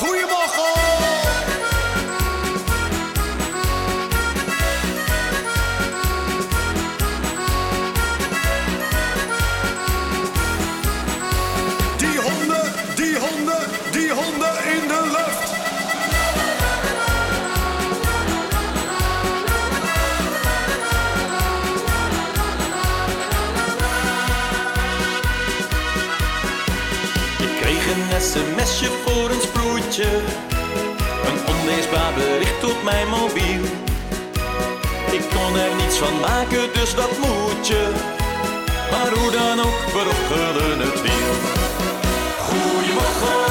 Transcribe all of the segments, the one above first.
Goedemorgen! Een onleesbaar bericht op mijn mobiel. Ik kon er niets van maken, dus wat moet je? Maar hoe dan ook, we het wiel. Goedemorgen,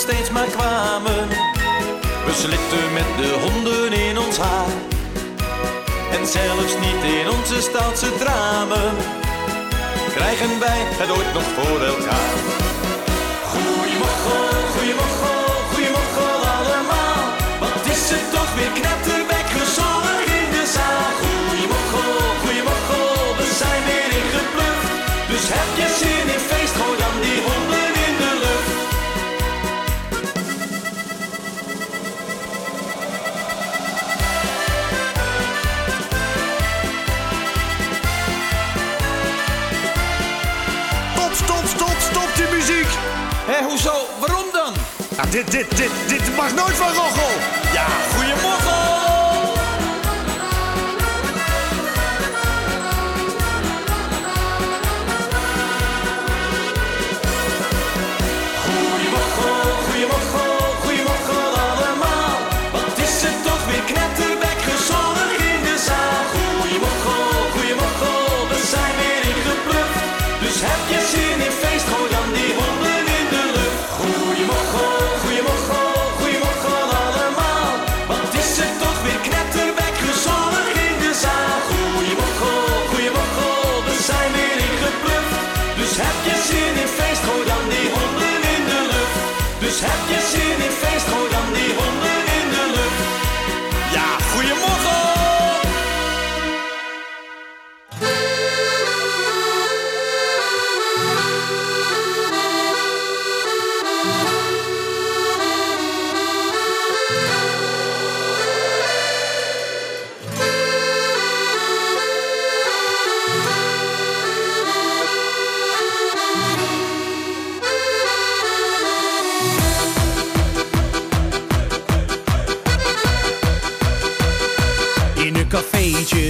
steeds maar kwamen. We slitten met de honden in ons haar. En zelfs niet in onze stadse dramen krijgen wij het ooit nog voor elkaar. Goedemorgen, goedemorgen, goedemorgen allemaal. Wat is het toch weer knetterwek dit, dit, dit, dit mag nooit van Roggel. Ja! Goedemorgen,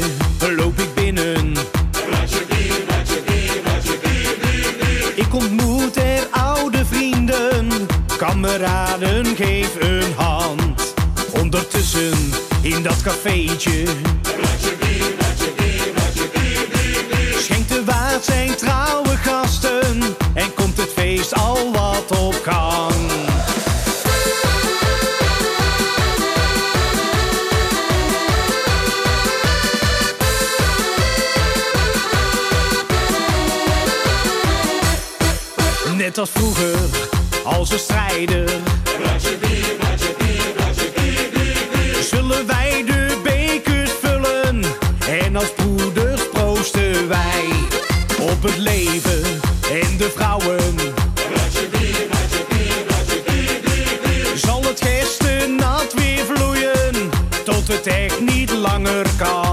cafeetje loop ik binnen. Ik ontmoet er oude vrienden, kameraden, geef een hand. Ondertussen in dat cafeetje schenkt de waard zijn trouwe gasten en komt het feest al wat op gang. Als vroeger, als we strijden. Zullen wij de bekers vullen en als broeders proosten wij op het leven en de vrouwen. Zal het nat weer vloeien tot het echt niet langer kan.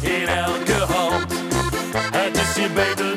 In elke hand. Het is hier beter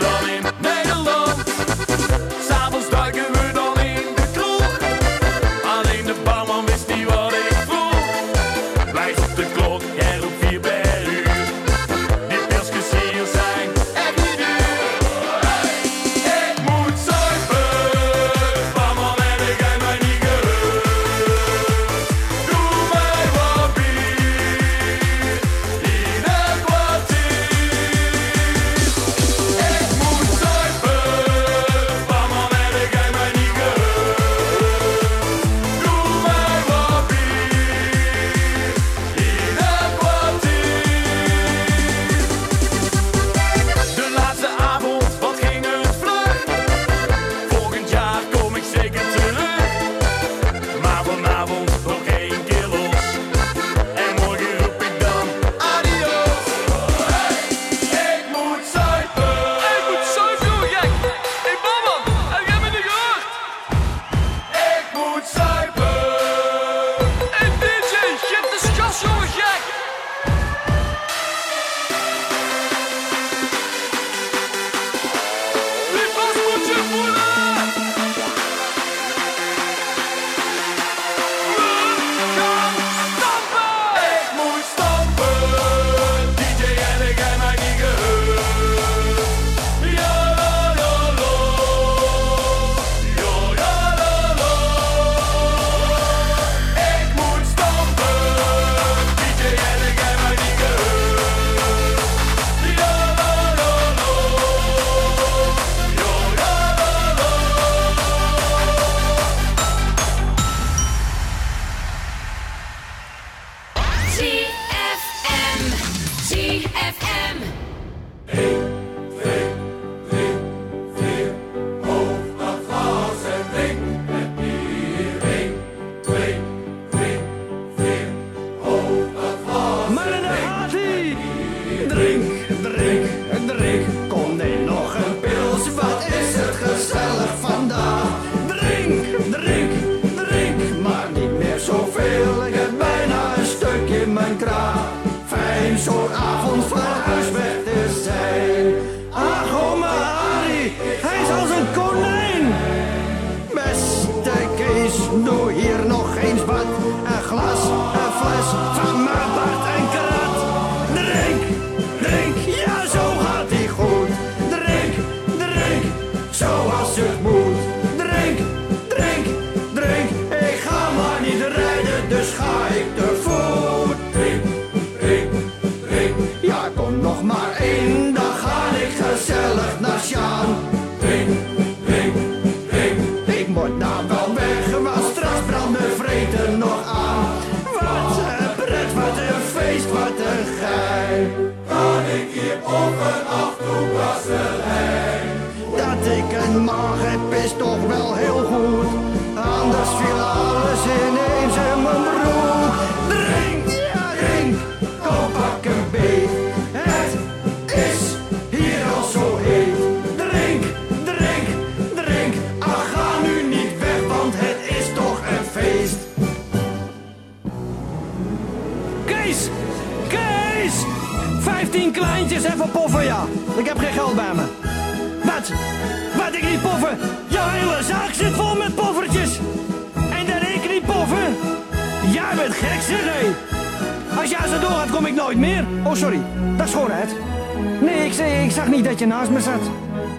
niet dat je naast me zat.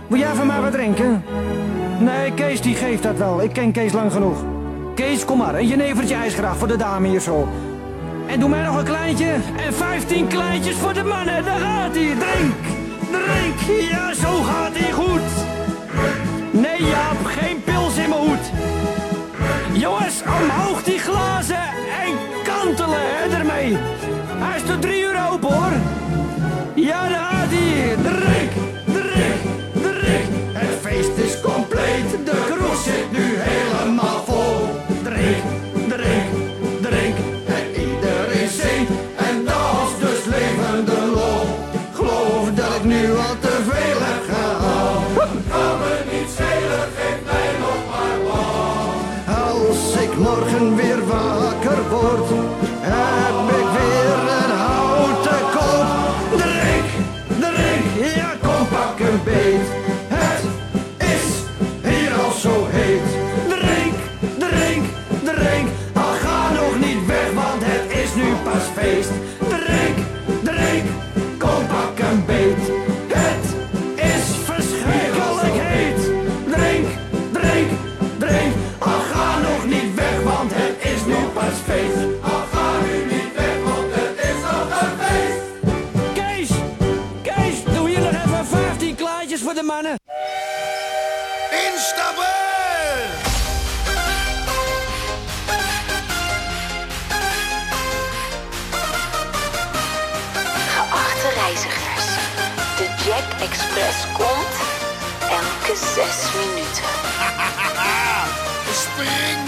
Wil jij van mij wat drinken? Nee, Kees die geeft dat wel. Ik ken Kees lang genoeg. Kees, kom maar, een jenevertje ijsgraaf voor de dame hier zo. En doe mij nog een kleintje. En 15 kleintjes voor de mannen. Daar gaat hij. Drink, drink. Ja, zo gaat hij goed. Nee, Jaap, geen pils in mijn hoed. Jongens, omhoog die glazen en kantelen hè, ermee. Hij is tot drie uur open hoor. Ja, daar gaat hij. Drink. Papa's face. being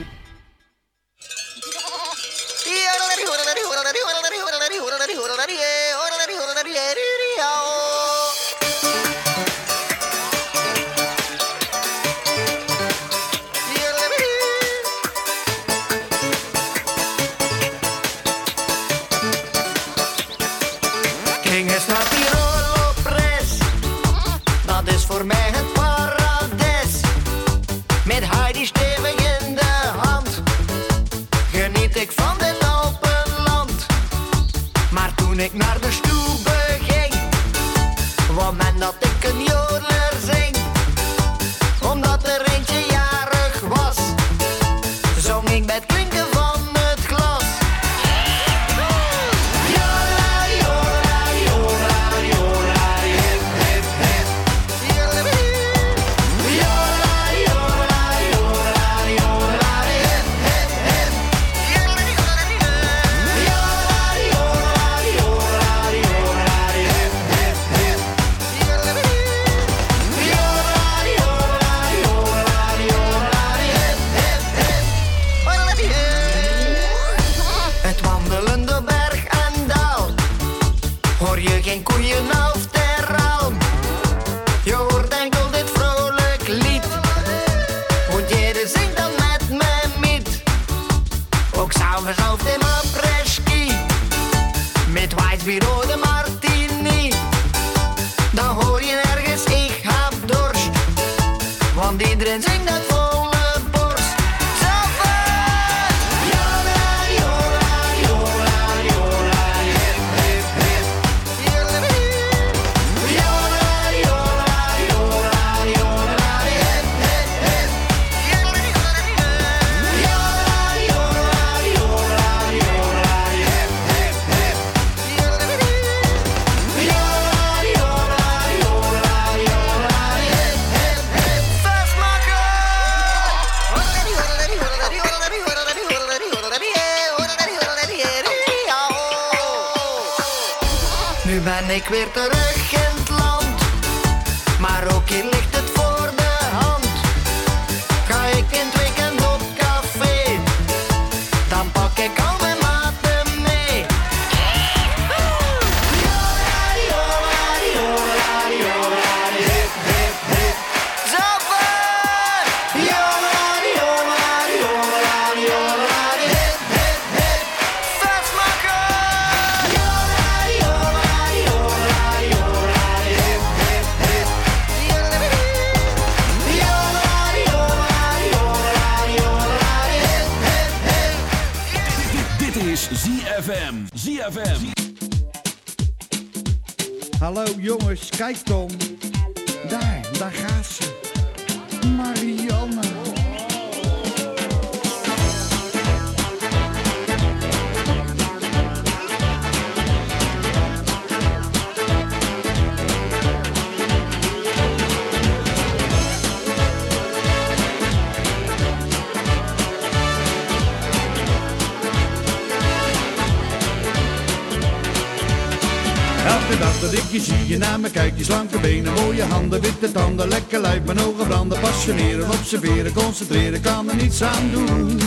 je naar me kijkt, je slanke benen, mooie handen, witte tanden, lekker lijf, mijn ogen branden, passioneren, observeren, concentreren, kan er niets aan doen.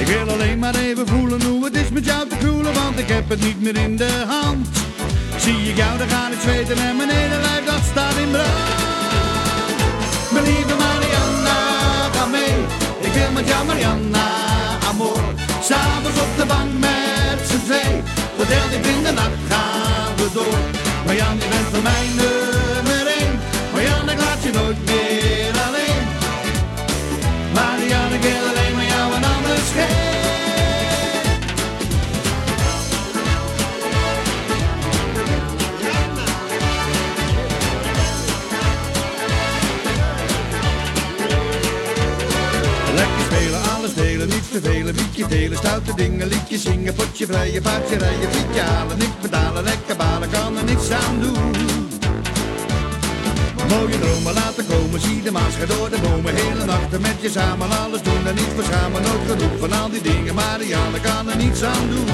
Ik wil alleen maar even voelen hoe het is met jou te koelen, want ik heb het niet meer in de hand. Zie ik jou, dan ga ik zweten en mijn hele lijf dat staat in brand. Mijn lieve Marianna, ga mee, ik wil met jou Marianna, amor. S'avonds op de bank met z'n twee, heel diep in de nacht we door. Marianne, je bent voor mij nummer één, Marianne, ik laat je nooit meer alleen. Marianne, ik wil vervelen, bietje delen, stoute dingen, liedjes zingen, potje vrijen, paardje rijden, fietje halen, niks betalen, lekker balen, kan er niks aan doen. Mooie dromen laten komen, zie de maan schijnt door de bomen, hele nachten met je samen, alles doen en niet verschamen, nooit genoeg van al die dingen, Marianne kan er niets aan doen.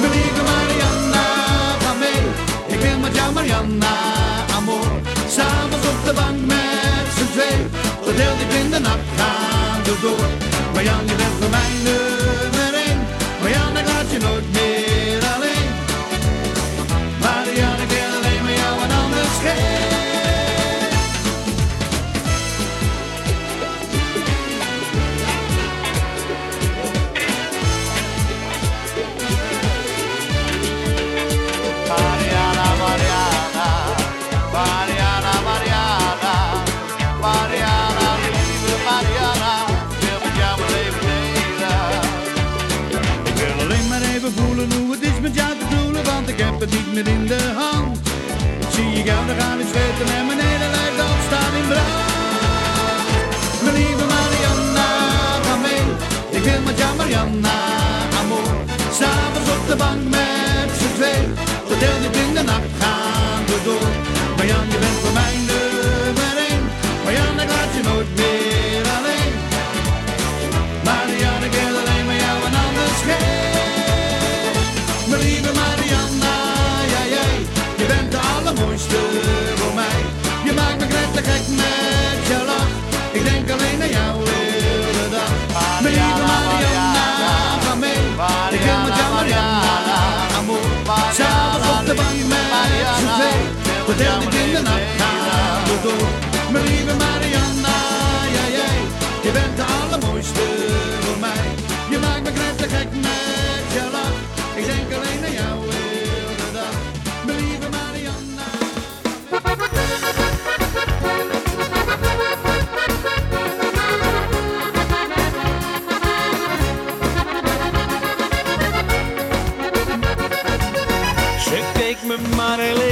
Mijn lieve Marianna, ga mee, ik wil met jou Marianna, amor, s'avonds op de bank met z'n twee, tot heel diep in nacht gaan we door. Je bent voor mij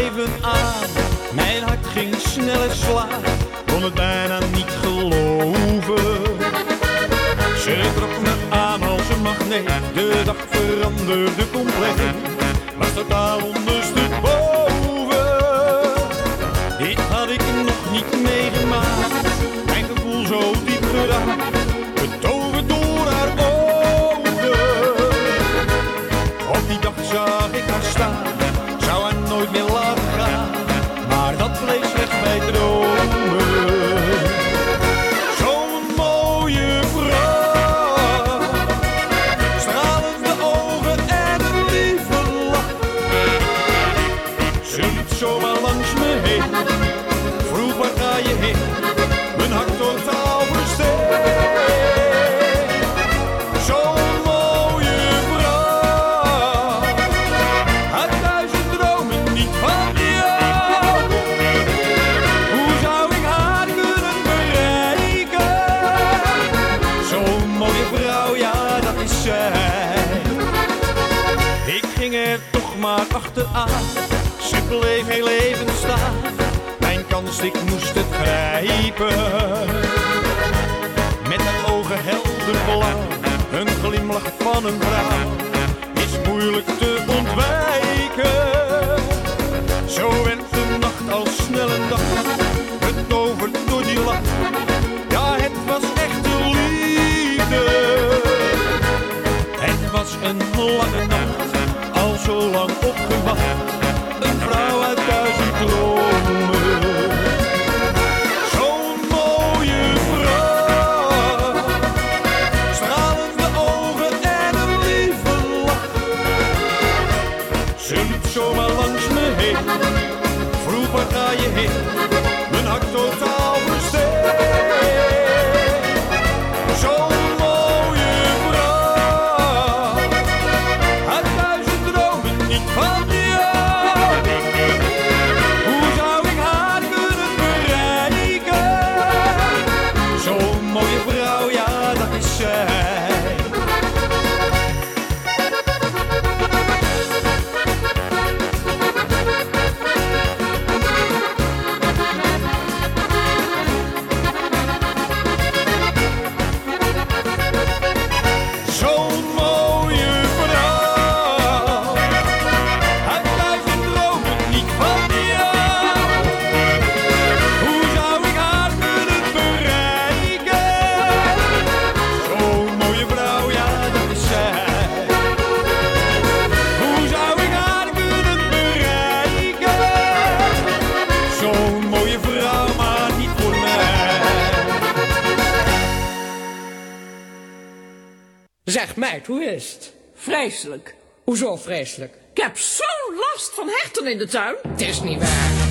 even aan. Mijn hart ging sneller slaan, kon het bijna niet geloven. Ze trok me aan als een magneet, de dag veranderde compleet. Was totaal ondersteboven. een glimlach van een vrouw is moeilijk te ontwijken. Zo werd de nacht al snel een dag, over door die lach. Ja, het was echt een liefde. Het was een lange nacht, al zo lang vreselijk. Hoezo vreselijk? Ik heb zo'n last van herten in de tuin. Het is niet waar.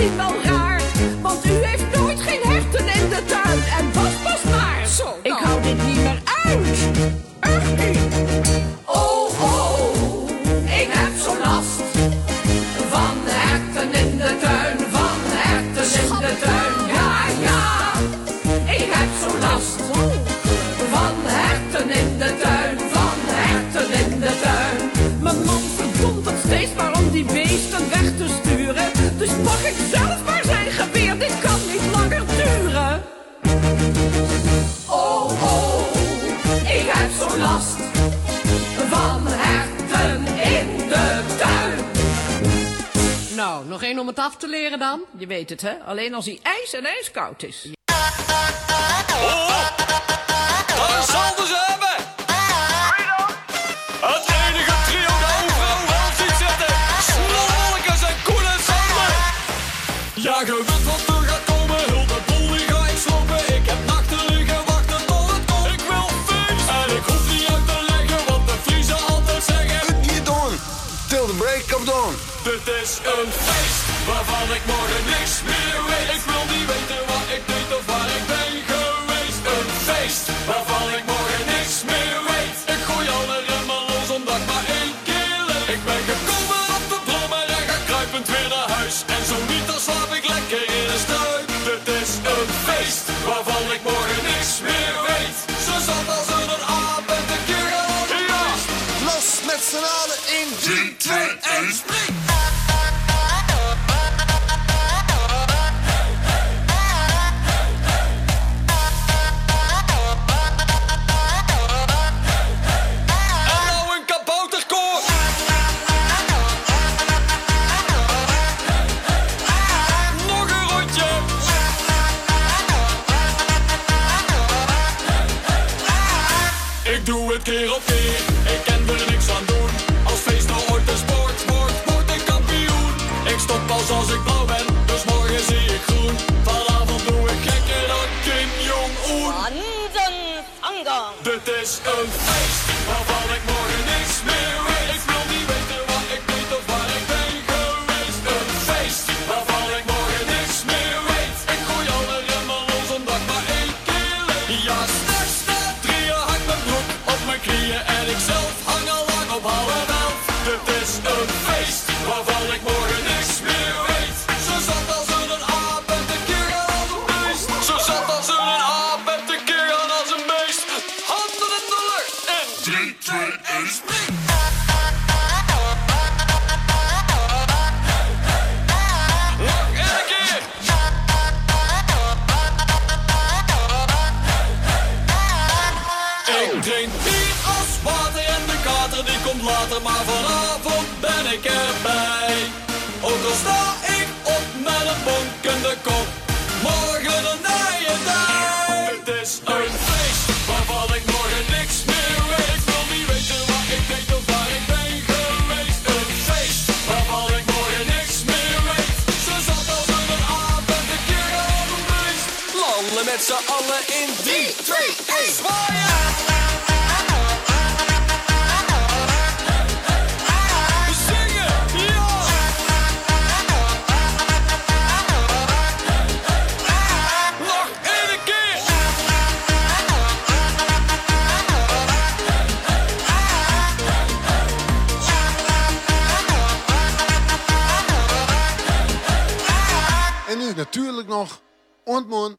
si mojado. om het af te leren dan? Je weet het, hè? Alleen als hij ijs en ijskoud is. Oh, dat zal ze hebben! Het enige trio de overal wel ziet zitten. Snorwolkers en Koen en Sander. Ja, je wat er gaat komen. Hulde boel, die ga ik slopen. Ik heb nachten liggen wachten tot het komt. Ik wil feest. En ik hoef niet uit te leggen wat de Friese altijd zeggen. Het niet doen. Till the break of dawn. Dit is een feest ik morgen niks meer weet. Ik wil niet weten wat ik deed of waar ik ben geweest. Een feest waarvan ik morgen niks meer weet. Ik gooi alle remmen los omdat ik maar één keer. Ik ben gekomen op de brommer en ga kruipend weer naar huis. En zo niet dan slaap ik lekker in de struik. Het is een feest waarvan ik morgen niks meer weet. Zo zat als een aap en de keer al Ja, los met z'n allen in met z'n allen in 3, 2, 1, zwaaien! natuurlijk nog. Ontmoen.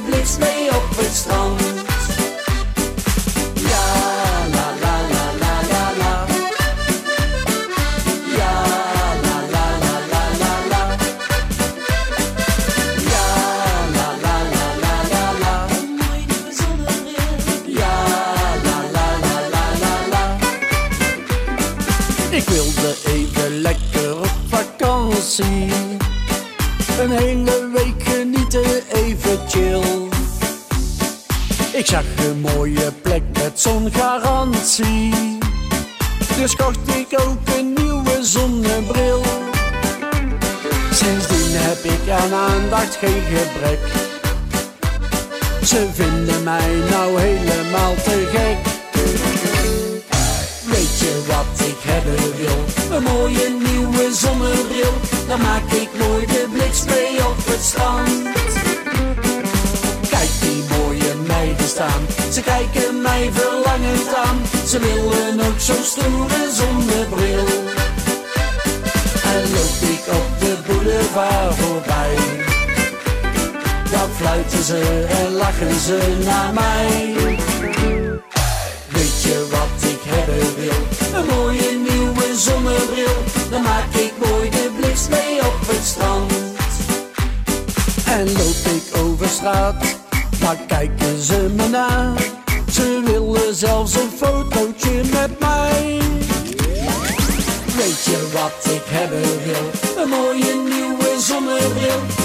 mee op het strand. Geen gebrek. Ze vinden mij nou helemaal te gek. Weet je wat ik hebben wil? Een mooie nieuwe zonnebril. Dan maak ik mooi de mee op het strand. Kijk die mooie meiden staan. Ze kijken mij verlangend aan. Ze willen ook zo'n stoere zonnebril. En loop ik op de boulevard voorbij. Fluiten ze en lachen ze naar mij. Weet je wat ik hebben wil? Een mooie nieuwe zonnebril. Dan maak ik mooi de blitz mee op het strand. En loop ik over straat, dan kijken ze me na. Ze willen zelfs een fotootje met mij. Weet je wat ik hebben wil? Een mooie nieuwe zonnebril.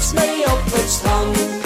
blitz mee op het strand.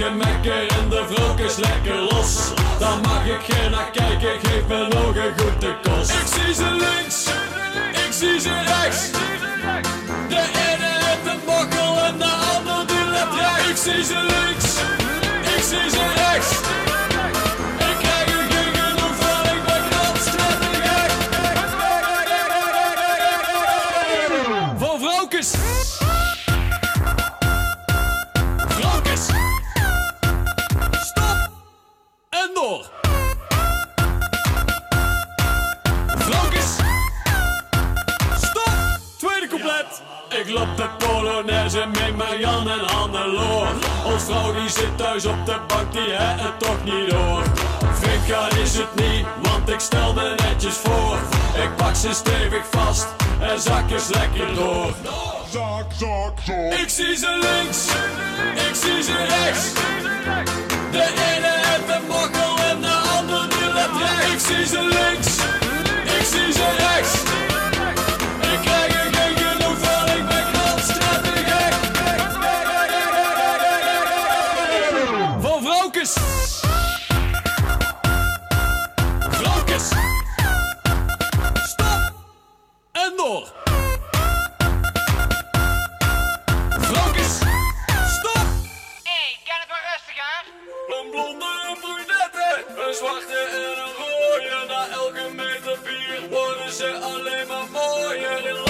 Geen gemekker en de vrouw is lekker los. Daar mag ik geen naar kijken, geef me nog een goede kost. Ik zie ze links, ik zie ze rechts. De ene heeft een mokkel en de ander die let rechts. Ik zie ze links, ik zie ze rechts. Marianne en Hannelore. Ons vrouw die zit thuis op de bank, die het het toch niet door. Gaan is het niet, want ik stel me netjes voor. Ik pak ze stevig vast en zak eens lekker door. Zak, zak, zak. Ik zie ze links, ik zie ze rechts. De ene heeft een mokkel en de ander die let rechts. Ik zie ze links, ik zie ze rechts. Door. Stop. Hé, kan het wel rustiger? Een blonde, een brunette, een zwarte en een rode. Na elke meter bier worden ze alleen maar mooier.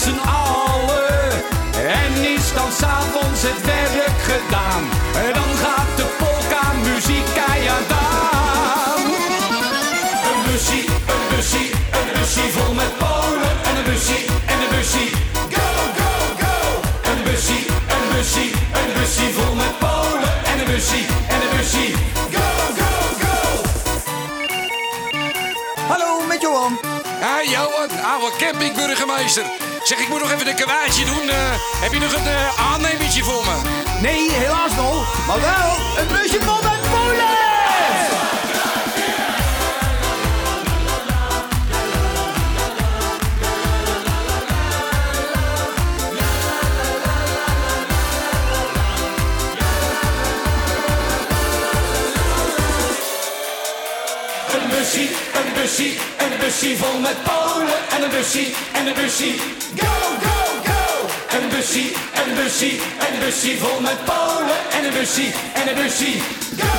z'n allen. En is dan s'avonds het werk gedaan. En dan gaat de polka muziek keihard aan. Een busje, een busje, een busje vol met polen. En een busje, en een busje, go, go, go. Een busje, een busje, een busje vol met polen. En een busje, en een busje, go, go, go. Hallo, met Johan. Ja, Johan, oude campingburgemeester. Zeg, ik moet nog even de kwaadje doen. Eh. Heb je nog een uh, aannemertje voor me? Nee, helaas nog. Maar wel een busje vol met Polen! Een busje, een busje. Een busje vol met Polen en een busje en een busje. Go, go, go! Een busje, een busje, een busje vol met Polen en een busje en een busje.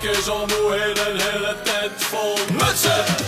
kijkers omhoog in een hele tent vol mutsen.